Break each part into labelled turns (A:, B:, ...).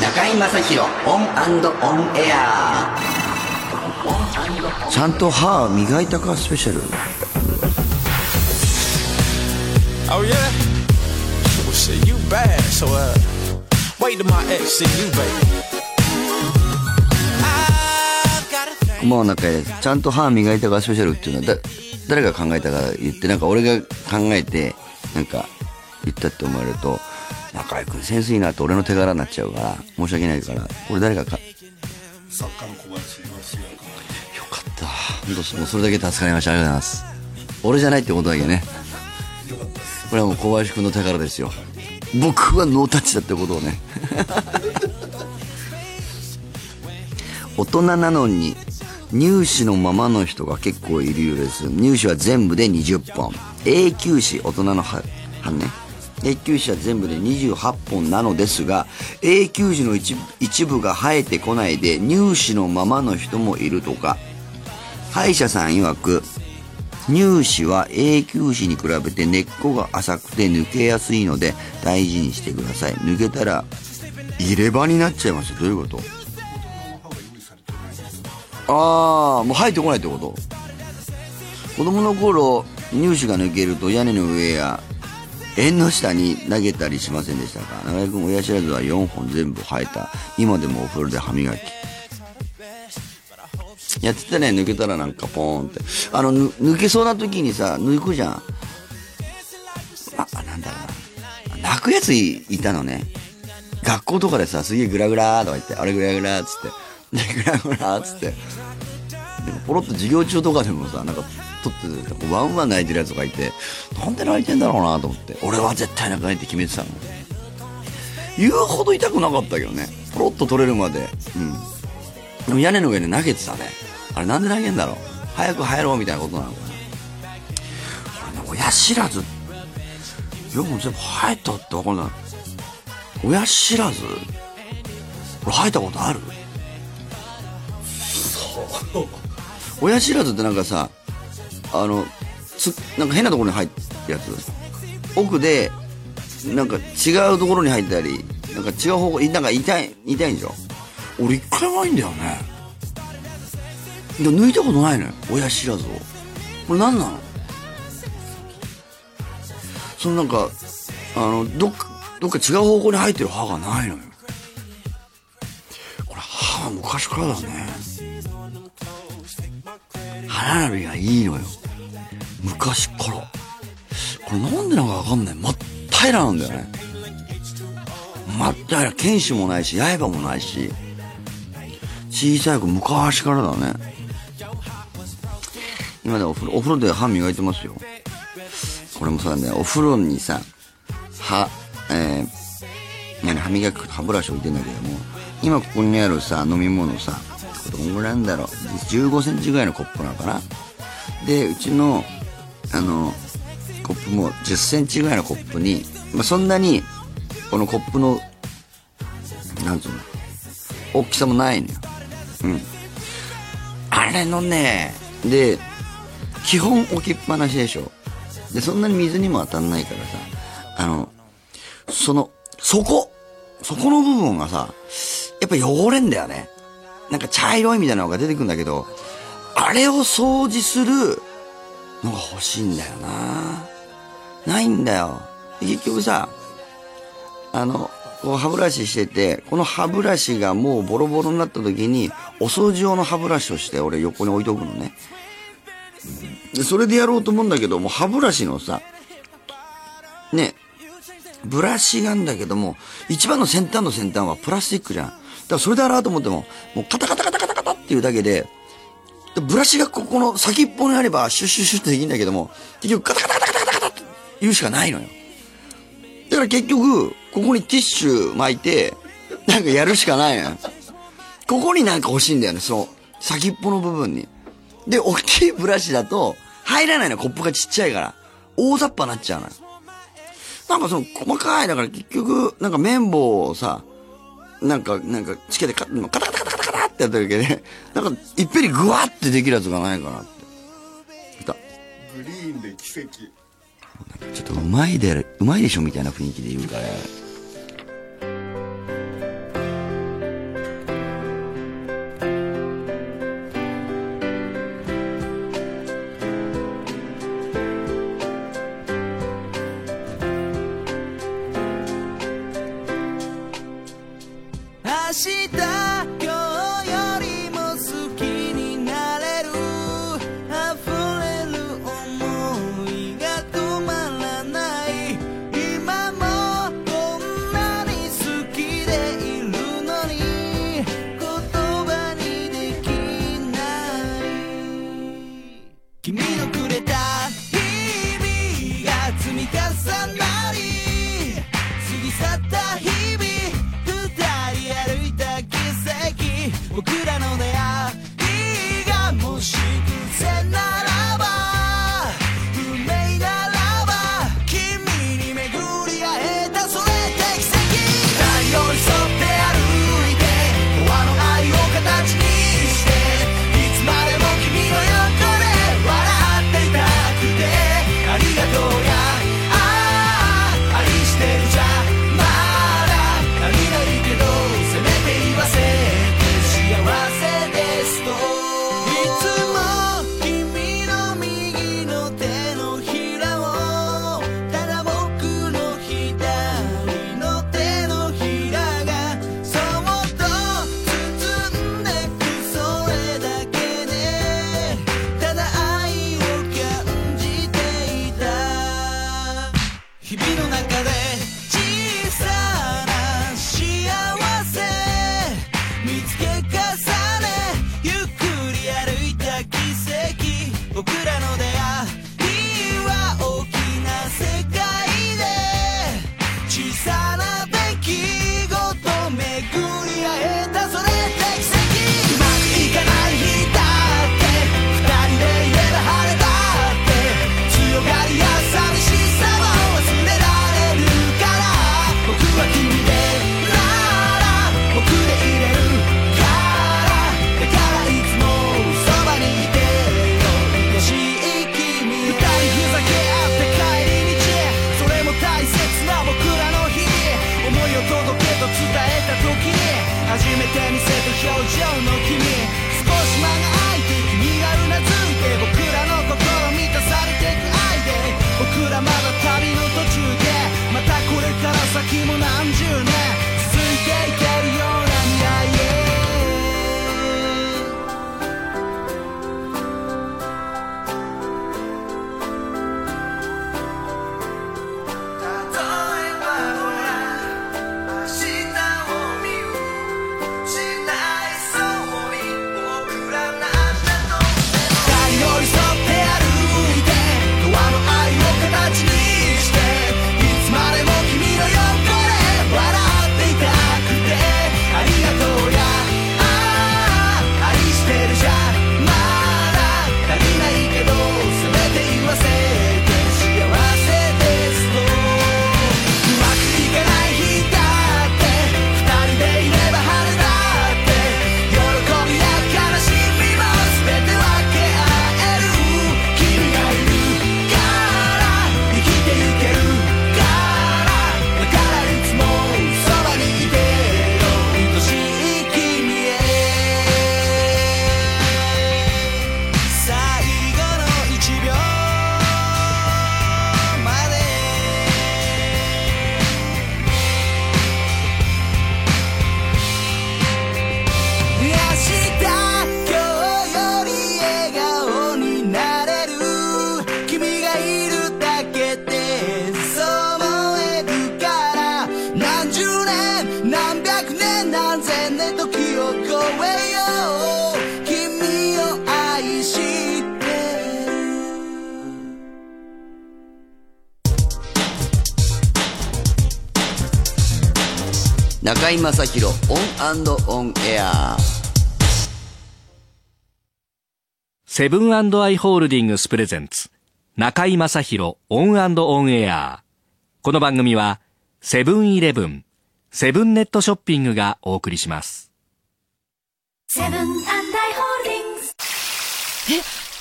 A: 中井正広オンオンエア
B: ちゃんと歯磨いたかスペシャル
C: Oh yeah? Well shit, you bad. So uh, wait till my ex see you, baby. A thing.
B: こんばんは中井ですちゃんと歯磨いたかスペシャルっていうのはだ誰が考えたか言ってなんか俺が考えてなんか言ったって思われると中井君センスいいなって俺の手柄になっちゃうから申し訳ないから俺誰がか
D: 作家の小林正也君
B: よかった。本当もうそれだけ助かりました。ありがとうございます。俺じゃないってことだけね。これはもう小林君の手柄ですよ。僕はノータッチだってことをね。大人なのに入試のままの人が結構いるようです。入試は全部で20本。永久歯大人の歯ね永久歯は全部で28本なのですが永久歯の一部が生えてこないで入試のままの人もいるとか。歯医者さん曰く乳歯は永久歯に比べて根っこが浅くて抜けやすいので大事にしてください。抜けたら入れ歯になっちゃいます。どういうこと？ああもう生えてこないってこと？子供の頃乳歯が抜けると屋根の上や縁の下に投げたりしませんでしたか？長井君親知らずは4本全部生えた今でもお風呂で歯磨きやってたね、抜けたらなんかポーンって。あの、抜けそうな時にさ、抜くじゃん。あ、なんだろうな。泣くやついいたのね。学校とかでさ、すげえグラグラーとか言って、あれグラグラーっつって。で、グラグラーっつって。ポロッと授業中とかでもさ、なんか、取ってて、ワンワン泣いてるやつがいて、なんで泣いてんだろうなと思って。俺は絶対泣かないって決めてたの。言うほど痛くなかったけどね。ポロッと取れるまで。うん。でも屋根の上で投げてたね。あれなんで投げんだろう早く入ろうみたいなことなのかなこれね、親知らず、4本全部生えたってわかんない。親知らずこれ生えたことある？親知らずってなんかさ、あの、つ、なんか変なところに入ってるやつ。奥で、なんか違うところに入ったり、なんか違う方向、なんか痛い、痛いんでしょ？俺一回もないんだよね。で抜いたことないのよ。親知らずを。これ何なの？そのなんか、あの、どっか、どっか違う方向に入ってる歯がないのよ。これ歯は昔からだね。歯並びがいいのよ。昔から。これなんでなんかわかんない。真っ平らなんだよね。真っ平ら。剣士もないし、刃もないし。小さい子昔からだね。今でお風呂、お風呂で歯磨いてますよ。これもそうだね、お風呂にさ、歯、えー、何、歯磨く歯ブラシ置いてんだけども、今ここにあるさ、飲み物さ、どんぐらいなんだろう、15センチぐらいのコップなのかな。で、うちの、あの、コップも10センチぐらいのコップに、まあ、そんなに、このコップの、なんつうの、大きさもないのよ。うん。あれのね、で、基本置きっぱなしでしょ。で、そんなに水にも当たんないからさ、あの、その、そこ、そこの部分がさ、やっぱ汚れんだよね。なんか茶色いみたいなのが出てくるんだけど、あれを掃除するのが欲しいんだよな。ないんだよ。結局さ、あの、こう歯ブラシしてて、この歯ブラシがもうボロボロになった時に、お掃除用の歯ブラシとして俺横に置いとくのね。で、それでやろうと思うんだけど、もう歯ブラシのさ、ね、ブラシなんだけども、一番の先端の先端はプラスチックじゃん。だからそれで洗おうと思っても、もうカタカタカタカタカタっていうだけで、ブラシがここの先っぽにあればシュッシュッシュッってできるんだけども、結局カタカタカタカタカタカタって言うしかないのよ。だから結局、ここにティッシュ巻いて、なんかやるしかないのよ。ここになんか欲しいんだよね、その、先っぽの部分に。で、大きいブラシだと、入らないの、コップがちっちゃいから。大雑把になっちゃうのよ。なんかその、細かい、だから結局、なんか綿棒をさ、なんか、なんか、つけてカタカタカタカタカタってやったるけで、なんか、いっぺりグワってできるやつがないかなって。
D: グリーンで奇跡。
B: ちょっとうまいで、うまいでしょみたいな雰囲気で
E: 言うから。した
B: 正広 ON & ON AIR。
F: セブンアイ・ホールディングスプレゼンツ中居正広 ON & ON AIR。この番組はセブンイレブンセブンネットショッピングがお送りします。
G: セブンアイ・ホールディングス。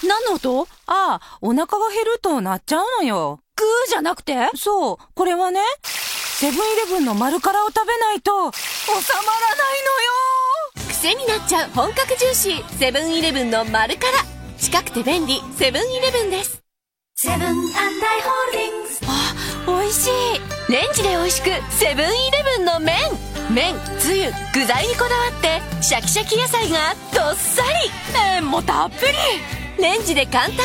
G: え何の音？ああお腹が減ると鳴っちゃうのよ。グーじゃなくて？そうこれはねセブンイレブンの丸からを食べないと、収まらないのよ。
H: 癖になっちゃう本格ジューシー。セブンイレブンの丸辛近くて便利。セブンイレブンです。
G: セブンアイ・ホールディングス。あ、美味しい。
H: レンジで美味しく。セブンイレブンの麺。麺つゆ具材にこだわって。シャキシャキ野菜がどっさり。
G: 麺もたっぷり。
H: レンジで簡単。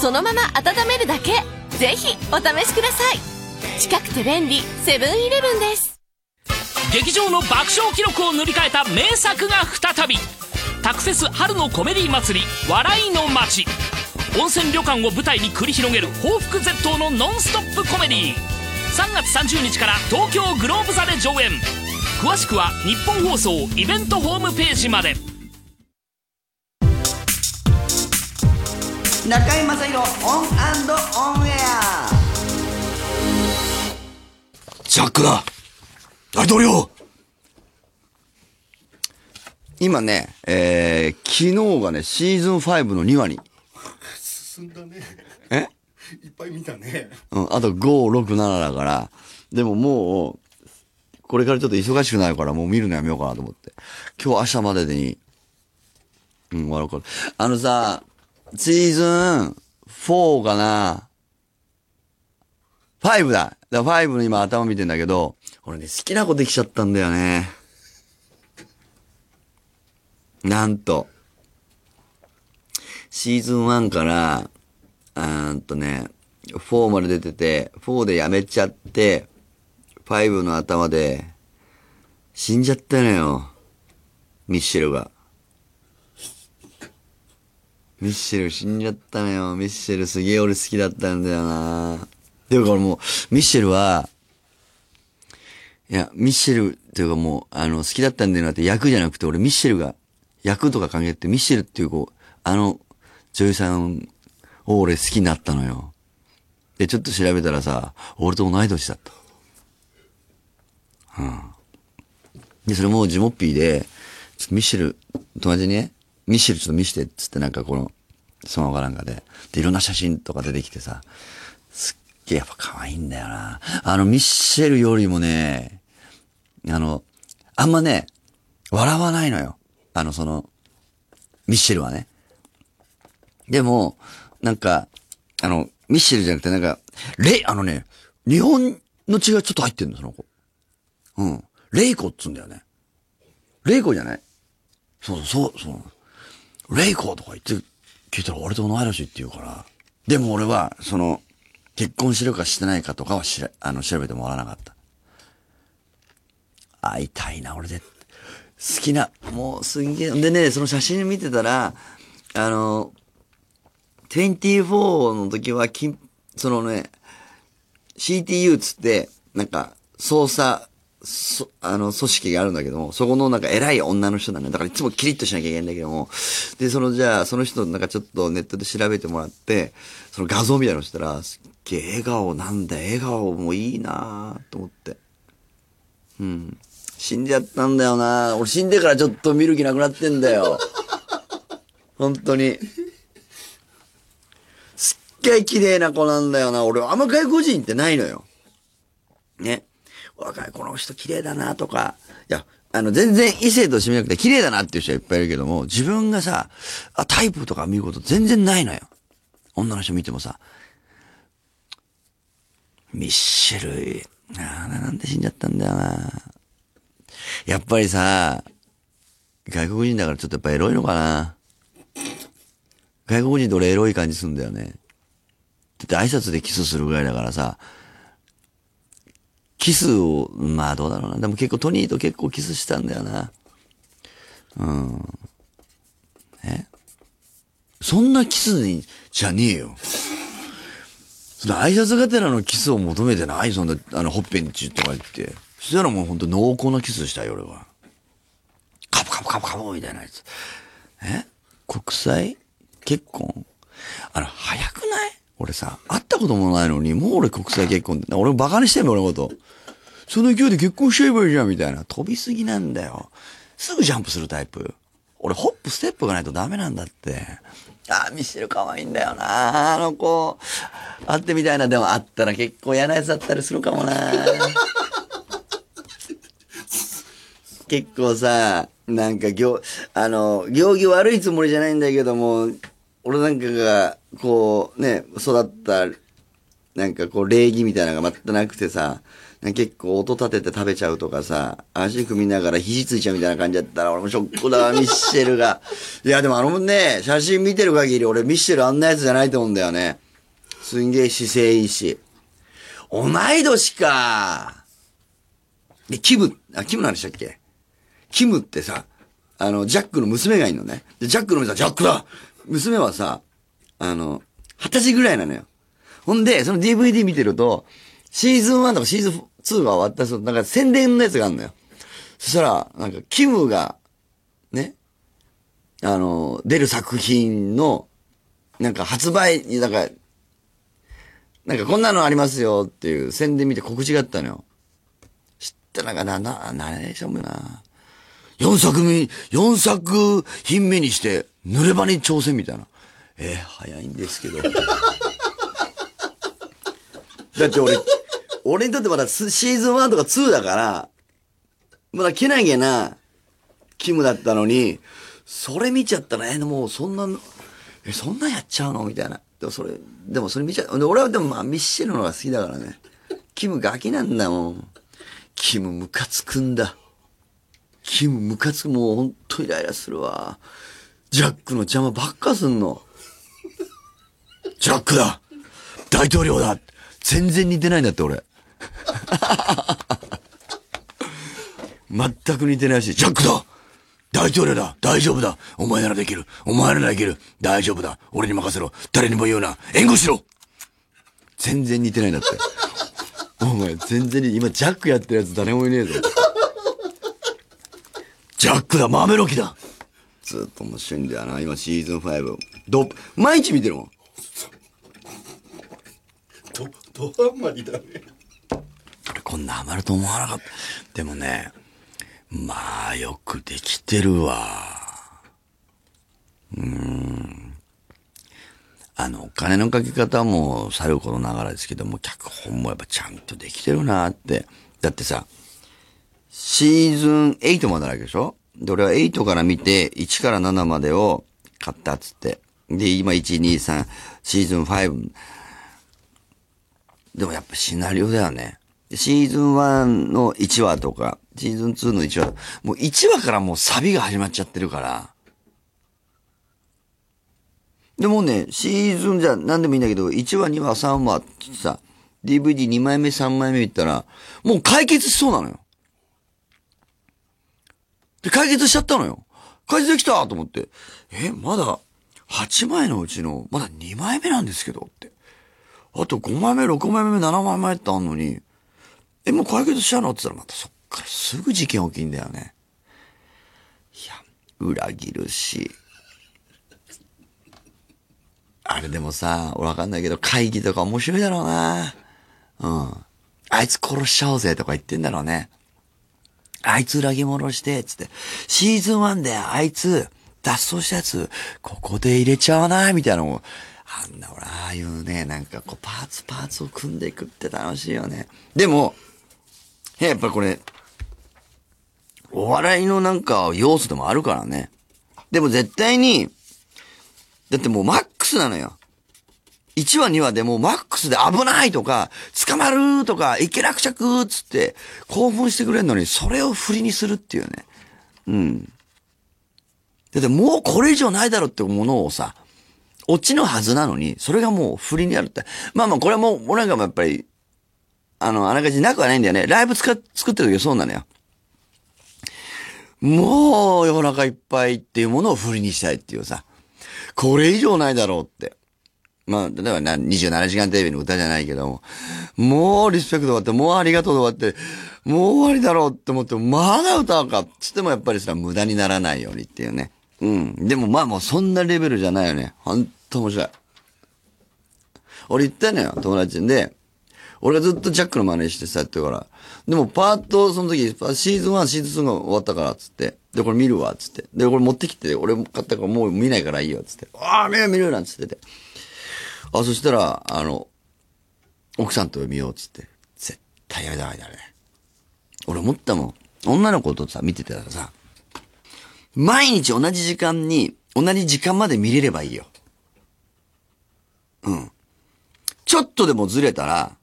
H: そのまま温めるだけ。ぜひお試しください。近くて便利。セブンイレブンです
I: 劇場の爆笑記録を塗り替えた名作が再びタクフェス春のコメディ祭り笑いの街。温泉旅館を舞台に繰り広げる抱腹絶倒のノンストップコメディ3月30日から東京グローブ座で上演。詳しくはニッポン放送イベントホームページまで。
A: 中居正広 ON & ON AIR。
D: ジャックだ大統領
B: 今ね、えー、昨日がね、シーズン5の2話に。
D: 進んだね。
B: え？
D: いっぱい見たね。
B: うん、あと5、6、7だから。でももう、これからちょっと忙しくなるからもう見るのやめようかなと思って。今日明日までに、うん、終わろうかな。あのさ、シーズン4かな ?5 だ。だから5の今頭見てんだけど、俺ね、好きな子できちゃったんだよね。なんと、シーズン1から、あーんとね、4まで出てて、4でやめちゃって、5の頭で、死んじゃったのよ。ミッシェルが。ミッシェル死んじゃったのよ。ミッシェルすげえ俺好きだったんだよなでもこれもう、ミッシェルは、いや、ミッシェルっていうかもう、あの、好きだったんだよなって役じゃなくて、俺ミッシェルが、役とか関係って、ミッシェルっていう子、あの、女優さんを俺好きになったのよ。で、ちょっと調べたらさ、俺と同い年だった。うん。で、それもジモッピーで、ミッシェル、友達にね、ミッシェルちょっと見してっつってなんかこの、スマホかなんかで、で、いろんな写真とか出てきてさ、すっやっぱ可愛いんだよな。あの、ミッシェルよりもね、あの、あんまね、笑わないのよ。あの、その、ミッシェルはね。でも、なんか、あの、ミッシェルじゃなくてなんか、レイ、あのね、日本の血がちょっと入ってんの、その子。うん。レイコっつんだよね。レイコじゃないそうそう、そう。レイコとか言って、聞いたら俺と同い年って言うから。でも俺は、その、結婚してるかしてないかとかはしら、あの、調べてもらわなかった。会いたいな、俺で。好きな、もうすげえ。でね、その写真見てたら、あの、24の時は、きんそのね、CTU つって、なんか、操作、そ、あの、組織があるんだけども、そこのなんか偉い女の人なのよ。だからいつもキリッとしなきゃいけないんだけども、で、そのじゃあ、その人なんかちょっとネットで調べてもらって、その画像みたいのしたら、すっげえ笑顔なんだ、笑顔もいいなと思って。うん。死んじゃったんだよな俺死んでからちょっと見る気なくなってんだよ。本当に。すっげえ綺麗な子なんだよな。俺、あんま外国人ってないのよ。ね。若いこの人綺麗だなとか。いや、あの、全然異性として見なくて綺麗だなっていう人はいっぱいいるけども、自分がさ、あ、タイプとか見ること全然ないのよ。女の人見てもさ、ミッシェル、ああ、なんで死んじゃったんだよな。やっぱりさ、外国人だからちょっとやっぱエロいのかな。外国人って俺エロい感じするんだよね。だって挨拶でキスするぐらいだからさ、キスを、まあどうだろうな。でも結構トニーと結構キスしたんだよな。うん。え？そんなキスに、じゃねえよ。その挨拶がてらのキスを求めてない？そんな、あの、ほっぺにチュッとか言って。そしたらもうほんと濃厚なキスしたよ、俺は。カブカブカブカブみたいなやつ。え？国際結婚？あの、早くない？俺さ、会ったこともないのに、もう俺国際結婚って、俺バカにしてんの俺のこと。その勢いで結婚しちゃえばいいじゃん、みたいな。飛びすぎなんだよ。すぐジャンプするタイプ。俺、ホップ、ステップがないとダメなんだって。ああ、ミシェル可愛いんだよな。あの子、会ってみたいな。でも会ったら結構嫌なやつだったりするかもな。結構さ、なんか行、あの、行儀悪いつもりじゃないんだけども、俺なんかが、こう、ね、育った、なんかこう、礼儀みたいなのが全くなくてさ、結構音立てて食べちゃうとかさ、足踏みながら肘ついちゃうみたいな感じだったら、俺もショックだわ、ミッシェルが。いや、でもあのね、写真見てる限り俺ミッシェルあんなやつじゃないと思うんだよね。すんげえ姿勢いいし。同い年か。で、キム、あ、キムなんでしたっけ？キムってさ、あの、ジャックの娘がいるのね。で、ジャックの娘さ、ジャックだ娘はさ、あの、二十歳ぐらいなのよ。ほんで、その DVD 見てると、シーズン1とかシーズン2が終わったそう、なんか宣伝のやつがあるのよ。そしたら、なんか、キムが、ね、あの、出る作品の、なんか発売に、なんか、なんかこんなのありますよっていう宣伝見て告知があったのよ。知ったなんかな、な、なれしょもな。4作目、4作品目にして、濡れ場に挑戦みたいな。えー、早いんですけど。だって俺、俺にとってまだシーズン1とか2だから、まだけなげな、キムだったのに、それ見ちゃったら、え、もうそんな、え、そんなやっちゃうの？みたいな。でもそれ、でもそれ見ちゃう。で俺はでもまあミッシェルの方が好きだからね。キムガキなんだもん。キムムカつくんだ。キムムカつく、もうほんとイライラするわ。ジャックの邪魔ばっかすんの。ジャックだ。大統領だ。全然似てないんだって俺。全く似てないし、ジャックだ。大統領だ。大丈夫だ。お前ならできる。お前ならできる。大丈夫だ。俺に任せろ。誰にも言うな。援護しろ。全然似てないんだって。お前全然似今ジャックやってるやつ誰もいねえぞ。ジャックだ。豆ロキだ。ずっと面白いんだよな。今シーズン5。ど、毎日見てるもん。
D: ド、ドハマりだね。
B: 俺こんなハマると思わなかった。でもね、まあよくできてるわ。うーん。あの、お金のかけ方もさることながらですけども、脚本もやっぱちゃんとできてるなって。だってさ、シーズン8まであるわけでしょ？で、俺は8から見て、1から7までを買ったっつって。で、今1、2、3、シーズン5。でもやっぱシナリオだよね。シーズン1の1話とか、シーズン2の1話、もう1話からもうサビが始まっちゃってるから。でもね、シーズンじゃ何でもいいんだけど、1話、2話、3話ってさ、DVD2 枚目、3枚目見たら、もう解決しそうなのよ。で、解決しちゃったのよ。解決できたと思って。え、まだ、8枚のうちの、まだ2枚目なんですけどって。あと5枚目、6枚目、7枚目ってあんのに、え、もう解決しちゃうのって言ったらまたそっからすぐ事件起きんだよね。いや、裏切るし。あれでもさ、俺わかんないけど会議とか面白いだろうな。うん。あいつ殺しちゃおうぜとか言ってんだろうね。あいつ裏切り者して、つって。シーズン1であいつ脱走したやつ、ここで入れちゃわないみたいなのを、あんな、俺、ああいうね、なんかこう、パーツパーツを組んでいくって楽しいよね。でも、やっぱこれ、お笑いのなんか要素でもあるからね。でも絶対に、だってもうマックスなのよ。1話2話でもうマックスで危ないとか、捕まるとか、いけ落着っつって、興奮してくれるのに、それを振りにするっていうね。うん。だってもうこれ以上ないだろうってものをさ、オチのはずなのに、それがもう振りにあるって。まあまあ、これはもう、俺なんかもやっぱり、あの、あらかじめなくはないんだよね。ライブ使っ作ってる時はそうなのよ。もう、世の中いっぱいっていうものを振りにしたいっていうさ。これ以上ないだろうって。まあ、例えばな、27時間テレビの歌じゃないけども、もうリスペクト終わって、もうありがとう終わって、もう終わりだろうって思って、まだ歌うかっつってもやっぱりさ、無駄にならないようにっていうね。うん。でもまあもうそんなレベルじゃないよね。ほんと面白い。俺言ったのよ、友達で。俺がずっとジャックの真似してさ、やってから。でもパート、その時、シーズン1、シーズン2が終わったから、つって。
J: で、これ見るわ、つって。で、これ持ってきて、俺買ったからもう見ないからいいよ、つって。ああ、見る見るなんつってて。あ、そしたら、あの、奥さんと見ようっ、つって。絶対やめた方がいいだね。俺思ったもん。女の子とさ、見てたらさ、毎日同じ時間に、同じ時間まで見れればいいよ。うん。ちょっとでもずれたら、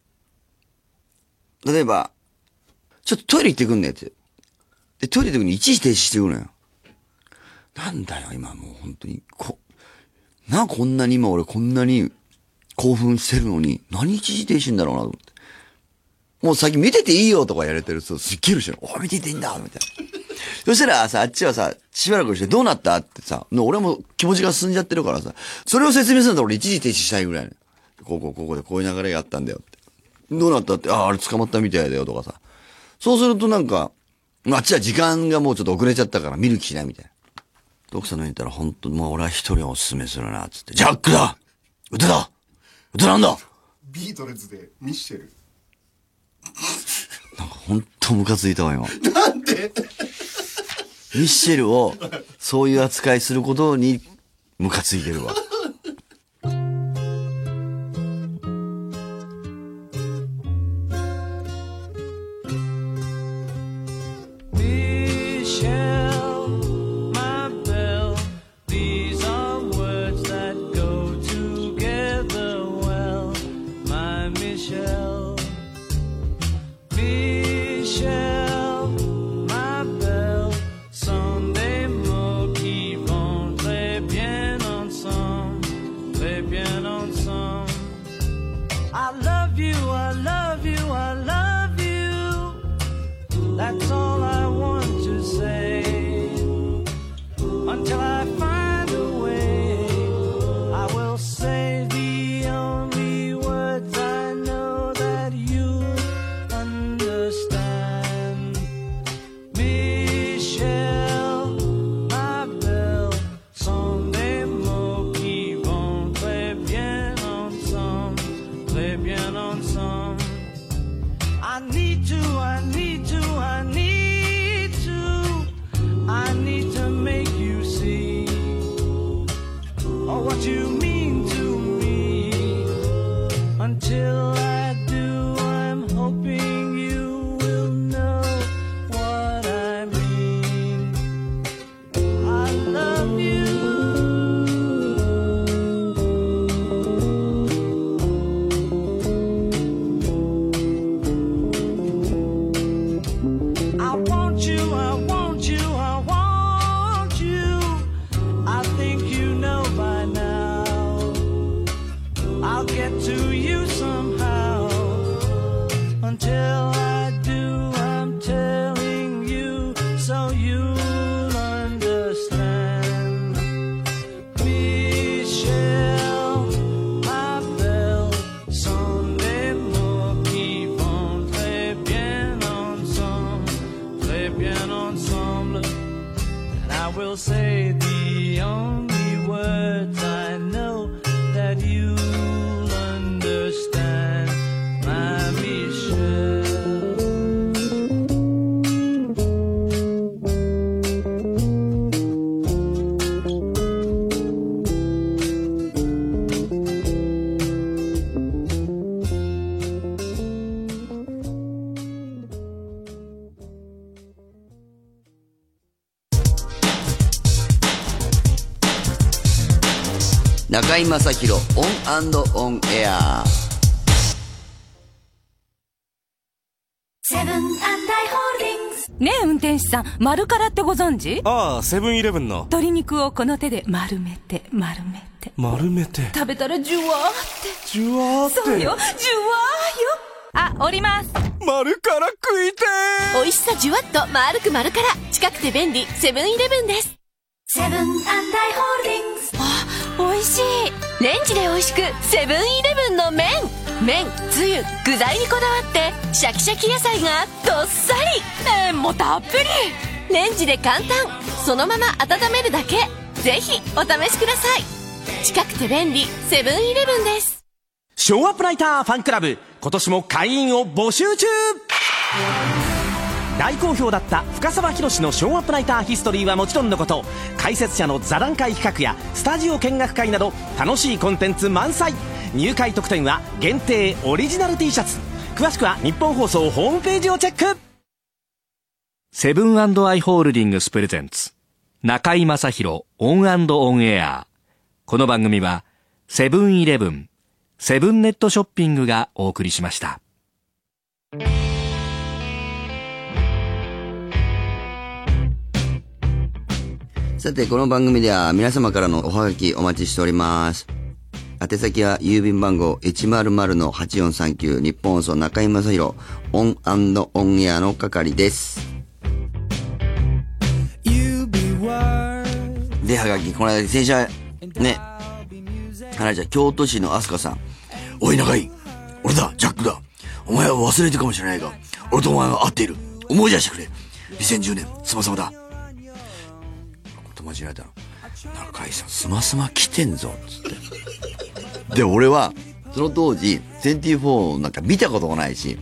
J: 例えば、ちょっとトイレ行ってくんねって。で、トイレ行ってくのに一時停止してくるのよ。なんだよ、今もう本当に、こ、なこんなに今俺こんなに興奮してるのに、何一時停止んだろうなと思って。もう先見てていいよとかやれてると、すっげえるしょ。お見てていいんだみたいな。そしたらさ、あっちはさ、しばらくしてどうなった？ってさ、の俺も気持ちが進んじゃってるからさ、それを説明するんだ俺一時停止したいぐらい、ね。ここ、ここでこういう流れがあったんだよって。どうなったって、ああ、あれ捕まったみたいだよとかさ。そうするとなんか、あっちは時間がもうちょっと遅れちゃったから見る気しないみたいな。奥さんの言ったら本当もう俺は一人をおすすめするな、つって。ジャックだ歌だ歌なんだ？
D: ビートルズでミッシェル。
J: なんか本当ムカついたわ、今。
D: なんで？
J: ミッシェルをそういう扱いすることにムカついてるわ。中居正広 ON & ON AIR。
G: セブンアイ・ホールディングスねえ運転手さん丸からってご存知？
K: ああセブンイレブンの。
G: 鶏肉をこの手で丸めて丸めて。
K: 丸めて。
G: 食べたらジュワーって。
K: ジュワーって。
G: そうよジュワーよ。あ降ります。
K: 丸から食いて
H: 美味しさじゅわっと。丸く丸から。近くて便利セブンイレブンです
G: セブンアイ・ホールディングスあ美味しい。
H: レンジで美味しくセブンイレブンの麺。麺つゆ具材にこだわってシャキシャキ野菜がどっさり。
G: 麺もたっぷり。
H: レンジで簡単。そのまま温めるだけ。ぜひお試しください。近くて便利。セブンイレブンです。
L: ショーアップナイターファンクラブ。今年も会員を募集中大好評だった深澤弘のショーアップナイターヒストリーはもちろんのこと解説者の座談会企画やスタジオ見学会など楽しいコンテンツ満載。入会特典は限定オリジナル T シャツ。詳しくはニッポン放送ホームページをチェック。
F: セブンアイ・ホールディングスプレゼンツ。中居正広 ON & ON AIR。この番組はセブンイレブンセブンネットショッピングがお送りしました。
B: さて、この番組では皆様からのおはがきお待ちしております。宛先は郵便番号100-8439ニッポン放送中居正広 ON & ON AIR の係です。で、はがき、この間、先週、ね、話した京都市のアスカさん。おい、中居。俺だ、ジャックだ。お前は忘れてるかもしれないが、俺とお前は会っている。思い出してくれ。2010年、スマスマだ。友達に言われたの。中井さん、スマスマ来てんぞ、つって。で、俺は、その当時、24なんか見たことがないし、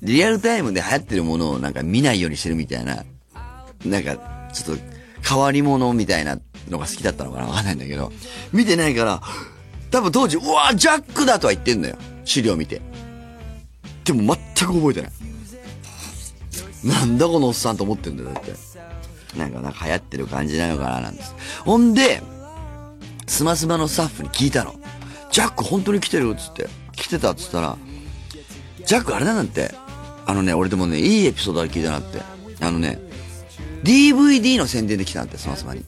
B: リアルタイムで流行ってるものをなんか見ないようにしてるみたいな、なんか、ちょっと、変わり者みたいなのが好きだったのかなわかんないんだけど、見てないから、多分当時、うわジャックだとは言ってんのよ。資料見て。でも全く覚えてない。なんだこのおっさんと思ってんだよ、だって。なんか、なんか流行ってる感じなのかな、なんです。ほんで、スマスマのスタッフに聞いたの。ジャック本当に来てるっつって。来てたっつったら、ジャックあれだなんて。あのね、俺でもね、いいエピソードあれ聞いたなって。あのね、DVD の宣伝で来たんだって、スマスマに。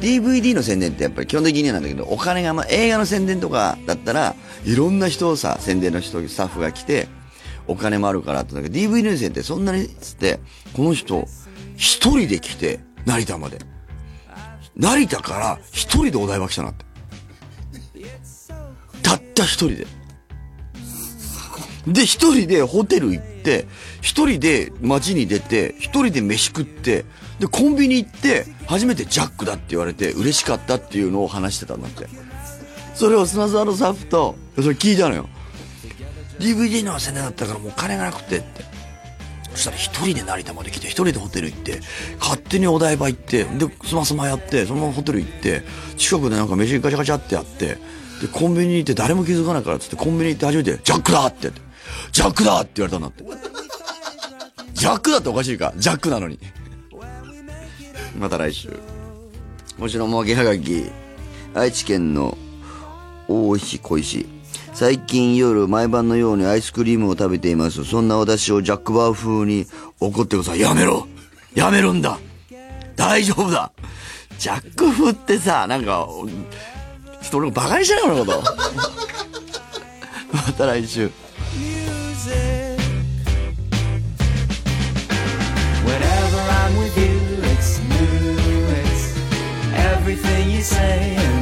B: DVD の宣伝ってやっぱり基本的にはなんだけど、お金が、まあ、映画の宣伝とかだったら、いろんな人をさ、宣伝の人、スタッフが来て、お金もあるからって、DVD の宣伝ってそんなにつって、この人、一人で来て、成田まで。成田から一人でお台場来たなって。たった一人で。で、一人でホテル行って、一人で街に出て、一人で飯食って、で、コンビニ行って、初めてジャックだって言われて、嬉しかったっていうのを話してたんだって。それをスマスワのスタッフと、それ聞いたのよ。DVD の宣伝だったからもう金がなくてって。そしたら一人で成田まで来て、一人でホテル行って、勝手にお台場行って、で、スマスマやって、そのままホテル行って、近くでなんか飯ガチャガチャってやって、で、コンビニに行って誰も気づかないからっつって、コンビニ行って初めて、ジャックだってって、ジャックだって言われたんだって。ジャックだっておかしいかジャックなのに。また来週。もちろんもうゲハガキ、愛知県の大石小石。最近夜毎晩のようにアイスクリームを食べています。そんな私をジャックバー風に怒ってください。やめろやめるんだ大丈夫だジャック風ってさ、なんか、ちょっと俺もバカにしないのこと。また来週。Whenever I'm with you, it's new, it's everything you say.